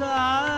da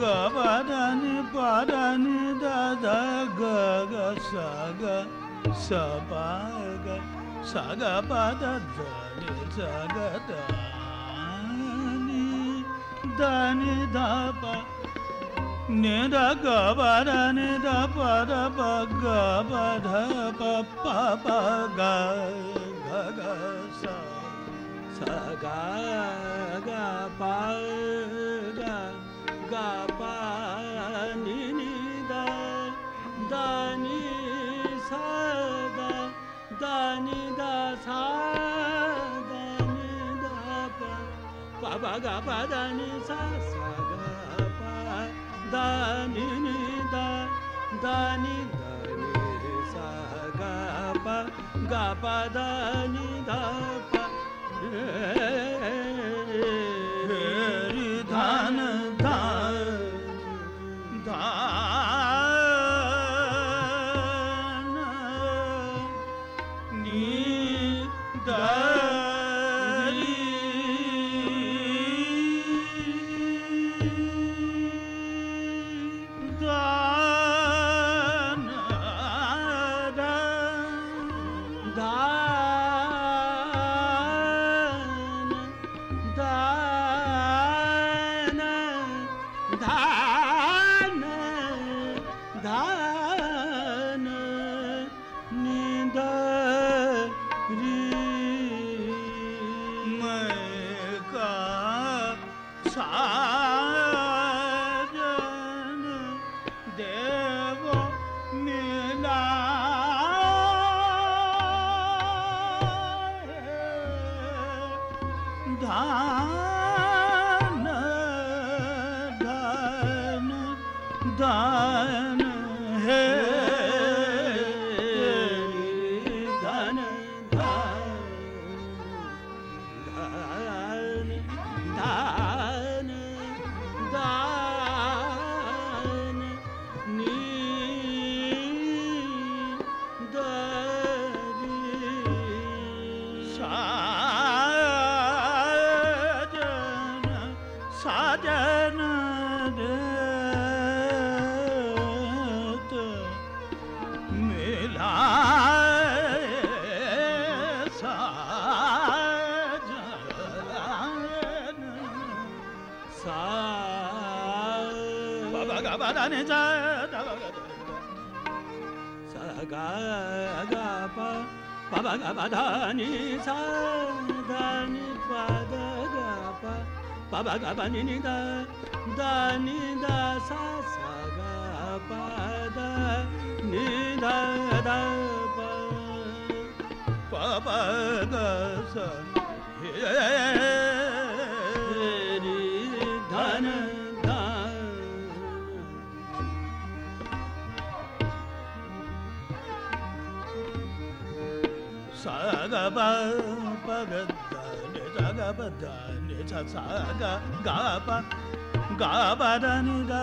ga ba da ni ba da ni da da ga ga sa ga sa ba ga sa ga ba da da ni sa ga da ni da ni da ba ni da ga ba da ni da ba da ba ga ba da ba pa pa ga ga ga sa sa ga ga pa the नि स the the नि the स the नि the you. Mm. 자다가가다 사가가바 바바가바다니 사다니 바다가바 바바가바니니다 다니다 사사가바다 니다다바 바바가사 헤 ba pa ga da ni da ga ba da ni cha cha ga ga pa ga ba da ni da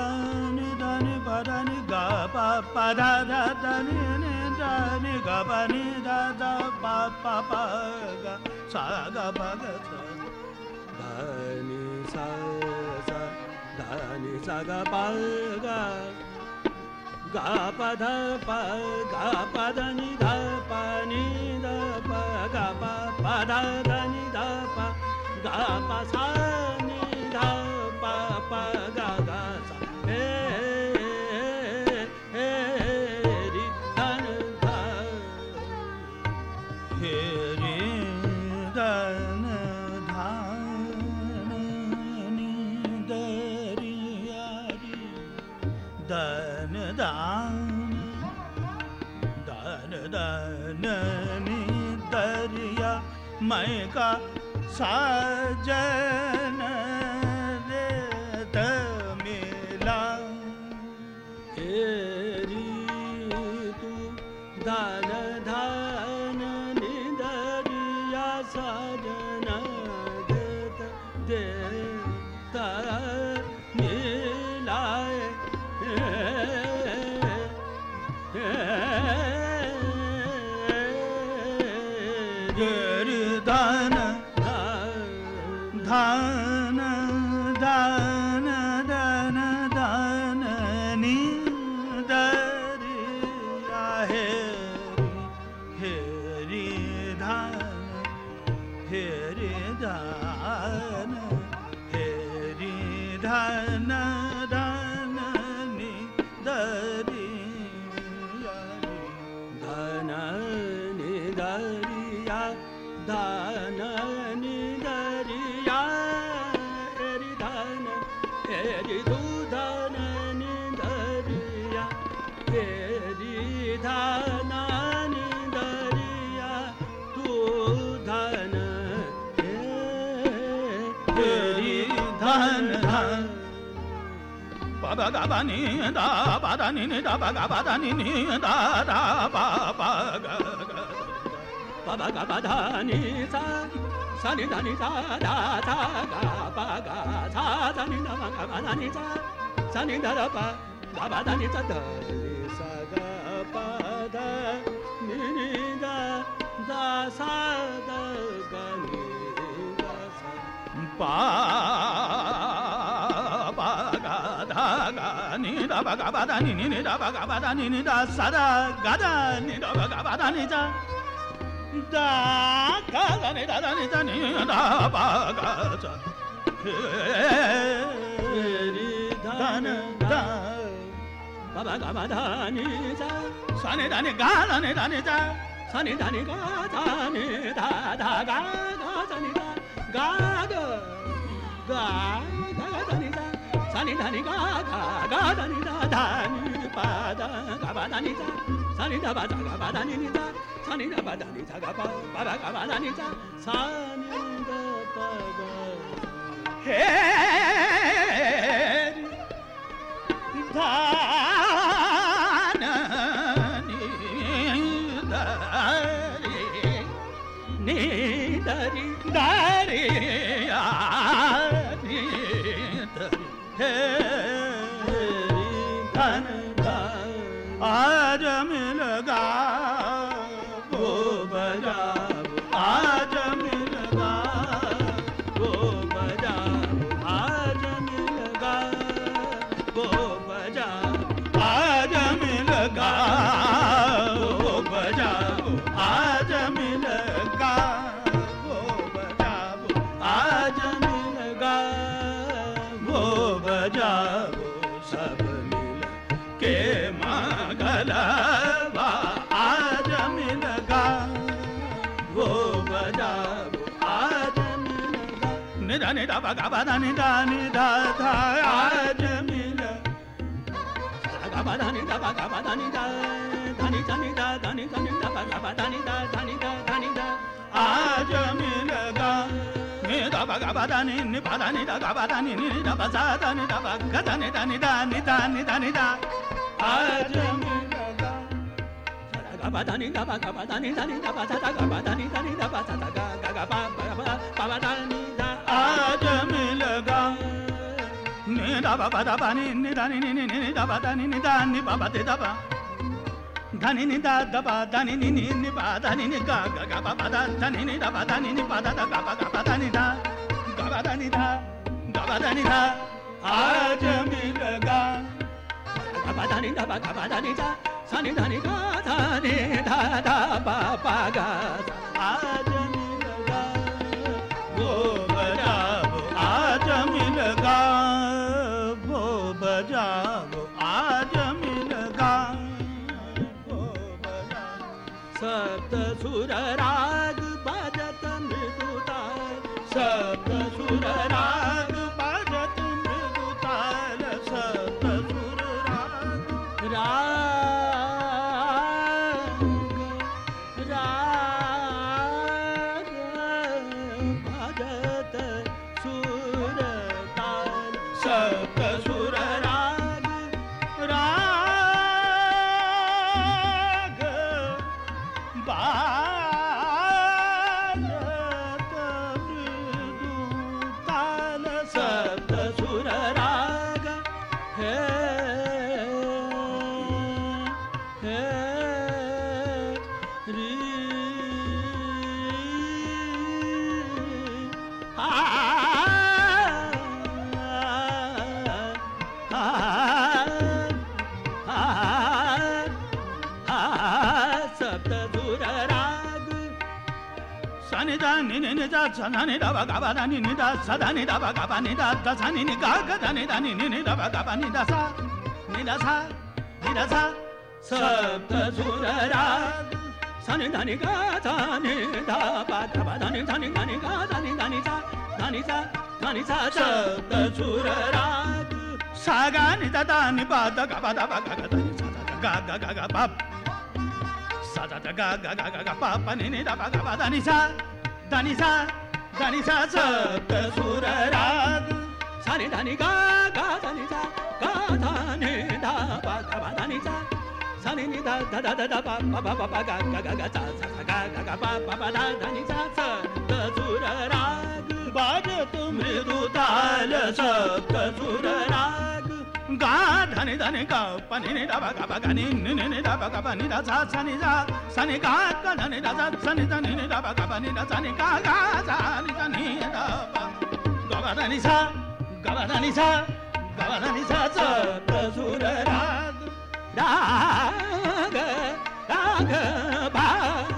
ni da ni ba da ni ga pa pa da da da ni ni da ni ga ba ni da da pa pa pa ga sa ga ba ga cha ba ni sa sa da ni sa ga pa ga ga pa da pa ga pa da ni da pa ni da ग प ध नि ध प ग प सा नि ध పదని దా పదని దా పగ పదని దా దా పా పగ పగ పదని సా సని దని సా దా సా గా పగ సా సని ద పగ పదని సా సని ద ద ప ద పదని సా ద ని సా గా ప ద ని ని ద ద సా ద గ ని ద సా పా ba ga ba da ni ni ga ni da ba ga ba da ni ni da ga sa da ga da ni da ba ga ba da ni da da ga da ni da da ni da ni da ba ga da ni da na da ba ba ga ba da ni da sa ni da ni ga da ni da ni da sa ni da ni ga da ni da da ga ga da ni da ga ga ga ga da ni ni da ni ga ga ga da ni da da ni ba da ga ba da ni da sa ni da ba da ga ba da ni ni da sa ni da ba da ni da ga ba ba da ga ba da ni da sa ni da ba ga he ni da ba ga ba da ni da ni da da ya jamila da ga ba da ni da ba ga ba da ni da da ni da ni da da ni da ni da ba ga ba da ni da da ni da da ni da a jamila ga ni da ba ga ba da ni ni ba da ni da ga ba da ni ni da ba za da ni da ba ga da ni da ni da ni da ni da ni da a jamila आज मिल गा ba ga ba da ni da sa ni da ni ga da ni da da ba ba ga आज मिल गा वो बजा वो आज मिल गा वो बजा वो आज मिल गा वो बजा da ni ni ni da sa na ni da ba ga ba da ni ni da sa da ni da ba ga ba ni da da sa ni ni ga ga da ni da ni ni ni da ba ga ba ni da sa ni da sa ni da sa सप्त सुर राग सनि धनि गा धनि धा पा धा पा धनि धनि धनि गा धनि धनि सा धनि सा धनि सा सप्त सुर राग सा गा नि दा दा नि पा दा धनिसा धनिसा सप्त सुरराग सानि धनि गा गा धनिसा गा धनि धा पा गा पा धनिसा। सानि नि धा धा धा धा पा पा पा पा गा गा गा गा सा सा गा गा गा पा पा पा धा धनिसा सप्त सुरराग बाजत मृदु ताल सप्त सुरराग गा धने धने गा पनि नि दा बा बा नि नि नि नि दा बा बा नि दा सा सा नि जा सा नि गा का धने दा सा सा नि दा नि नि दा बा बा नि दा सा नि गा गा सा नि दा नि दा बा। गा बा सा गा बा सा गा बा सा सा त सु रा रा गा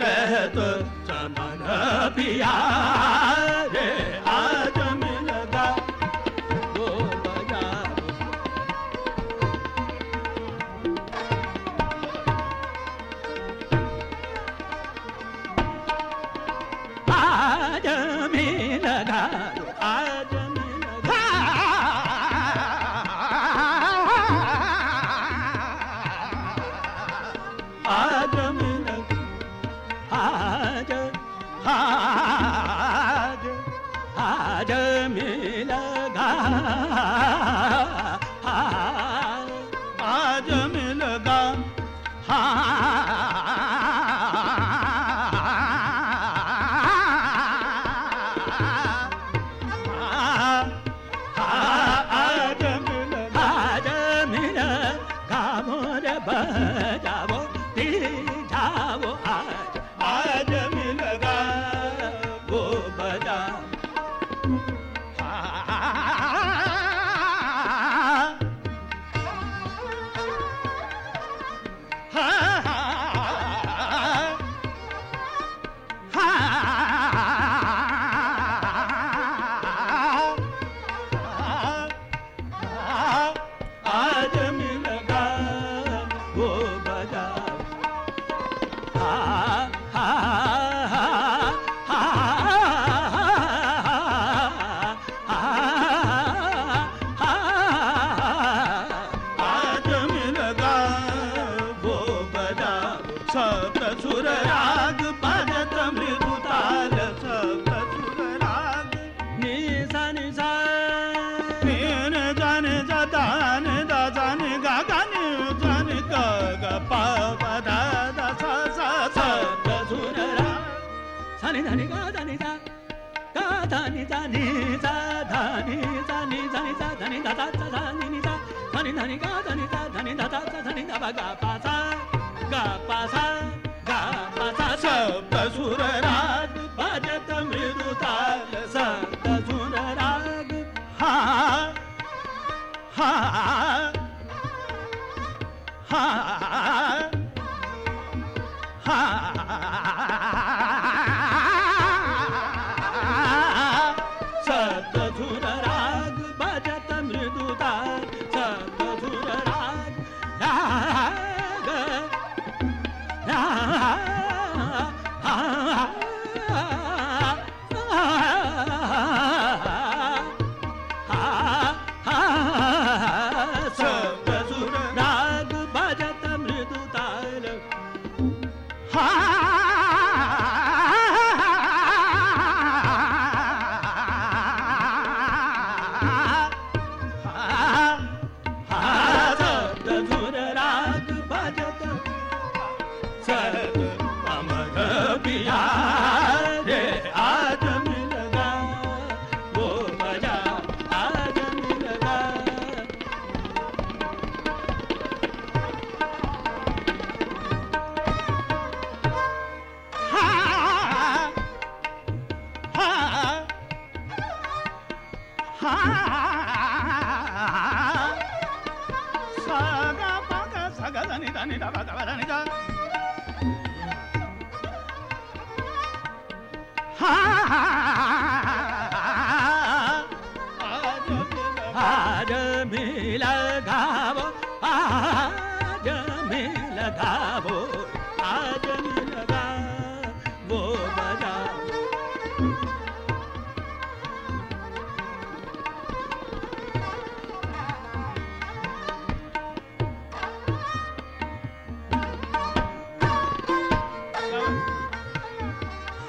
ताल तो चमन पिया దని గా దని దా గా దని దా ని దా దా ని దా ని దా ని దా దని దా దా దా ని ని దా దని దని గా దని దా దని దా దా దా దని దా గా pa sa ga pa sa ga pa sa sa pa su ra 啊啊啊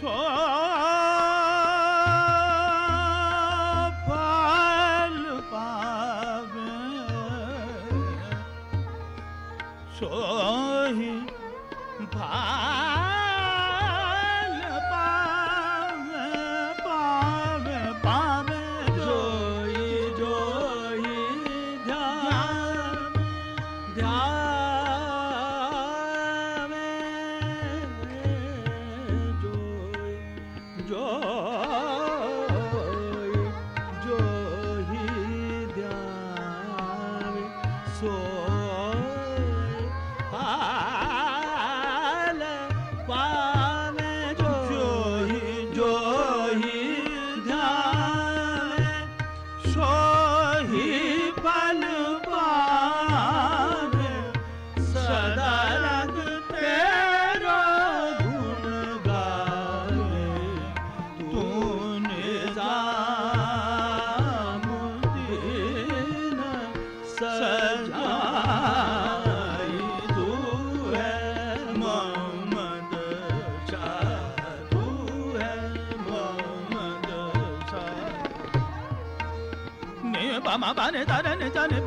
So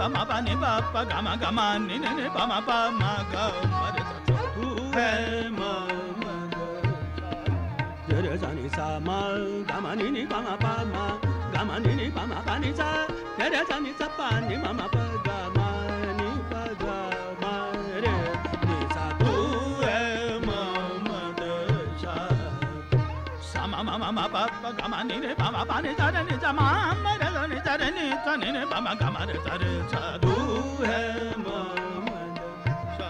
పమ పని పప్ప గమ గమ నిని పమ పమ గమరి తూ జర జని సమ గమ నిని పమ పమ గమ నిని పమ పని స జర జని స పని మమ ప గమ ని ప గమ రే ని స తూ మమ ద సమ మమ మమ పప్ప గమ నిని పమ పని స ని స మమ రే sa re re sa ni sa pa ni ma ma pa ga ma ni pa ga ma re ni sa tu hai ma ma da sa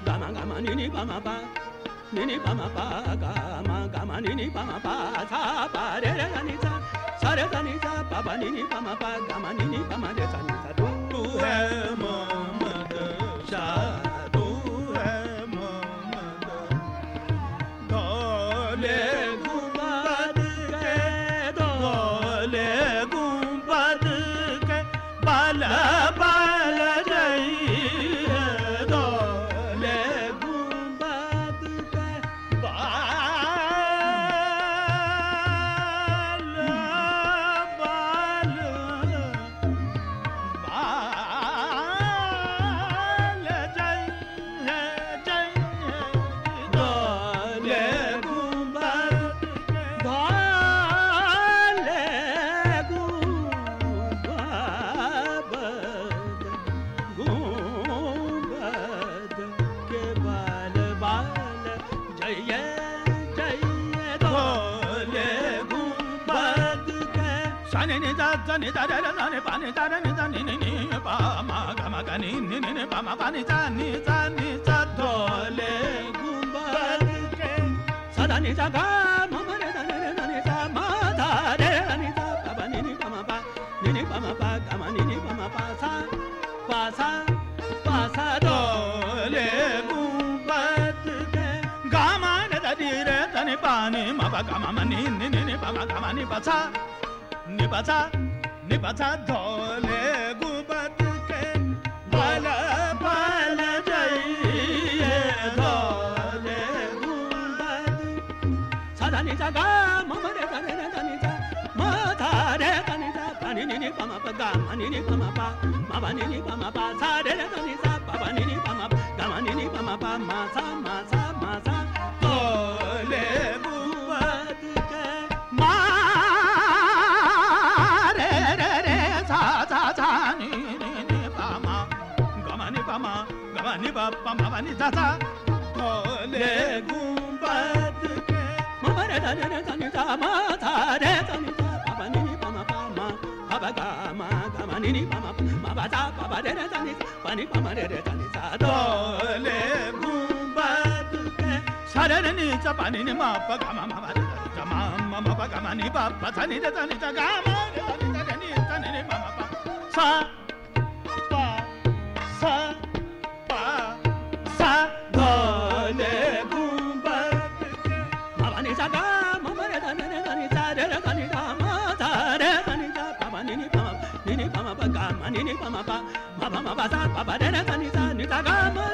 sa ma ma ma ma pa pa ga ma ni ni pa ma pa ni sa re ni sa ma ma के साने ने जा जाने जा रे रे जाने पाने जा रे ने जा नि नि नि पा मा गा मा गा नि नि नि नि पा मा पा नि जा नि जा नि जा धोले गुंबद के सदा नि जा गा मा मा रे दा रे रे दा नि जा मा धा रे रे दा नि जा पा पा नि नि पा मा पा नि नि पा मा पा गा मा नि नि पा मा पा सा पा सा पा सा धोले गुंबद के गा मा रे दा ri रे दा नि पा नि मा पा गा मा मा नि नि नि नि पा मा गा मा नि पा सा नि पा सा निबसा निबसा धोले गुबत के बल पाल जाइए धोले गुबत सदा निजा गा ममरे तने ने तने जा मथा रे तने जा पानी नी नी पमा पा गा मनी नी पमा पा मावा नी नी पमा पा सा रे तने जा पावा नी नी पमा गा मनी नी पमा पा मा सा मा सा ni ma pa ga ma ma ma ga ma ma ma pa ga ma ni pa pa ta ni da ta ni ta ga ma da ta ni ta ni ta ni ma ma pa sa pa sa ni ni pa ma pa ma ma ma ba sa pa pa de na sa ni sa ni ta ga ma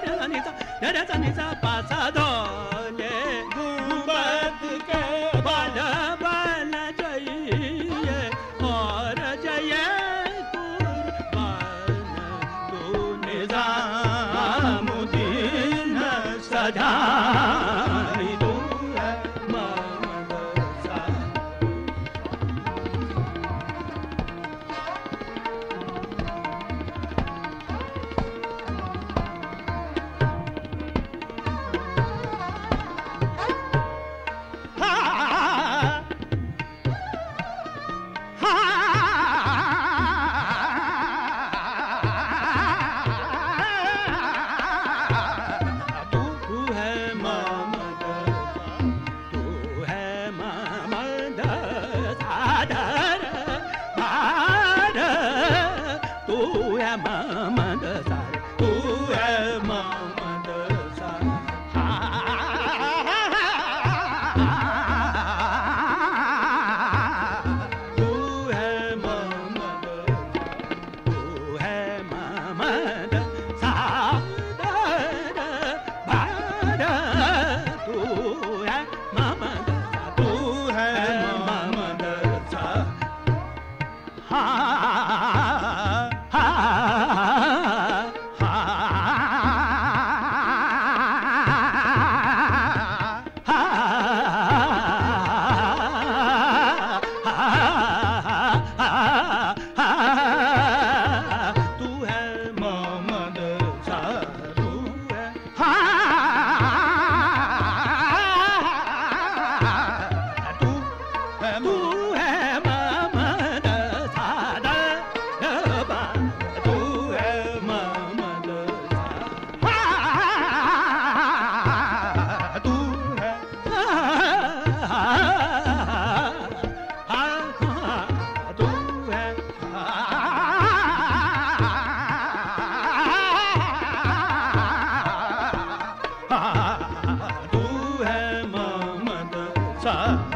干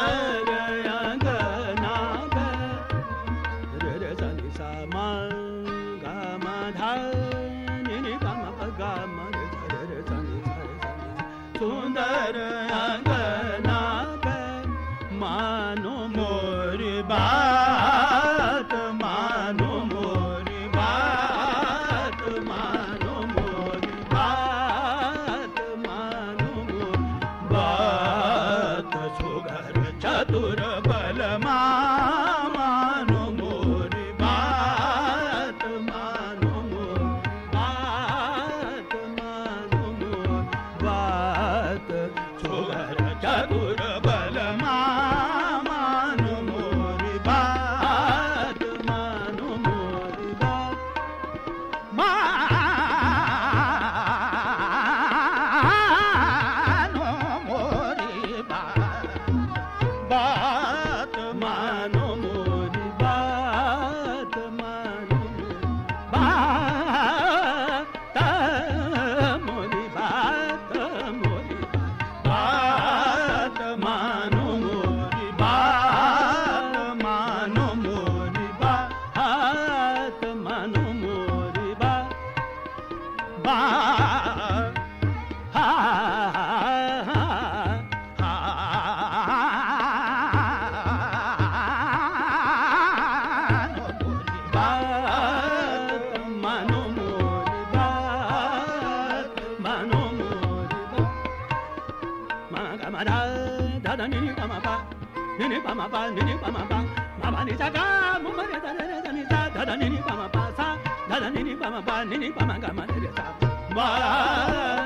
Ah. pa ni ni pa ma pa ma ma ni cha ga mu ma da da da ni sa da da ni ni pa ma pa sa da da ni ni pa ma pa ni ni pa ma ga ma ni sa ba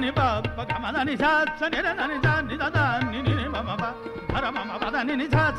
దని పాప గమదని శాస నిరదని జాని దాని మమ పర మమ పద నిని శాస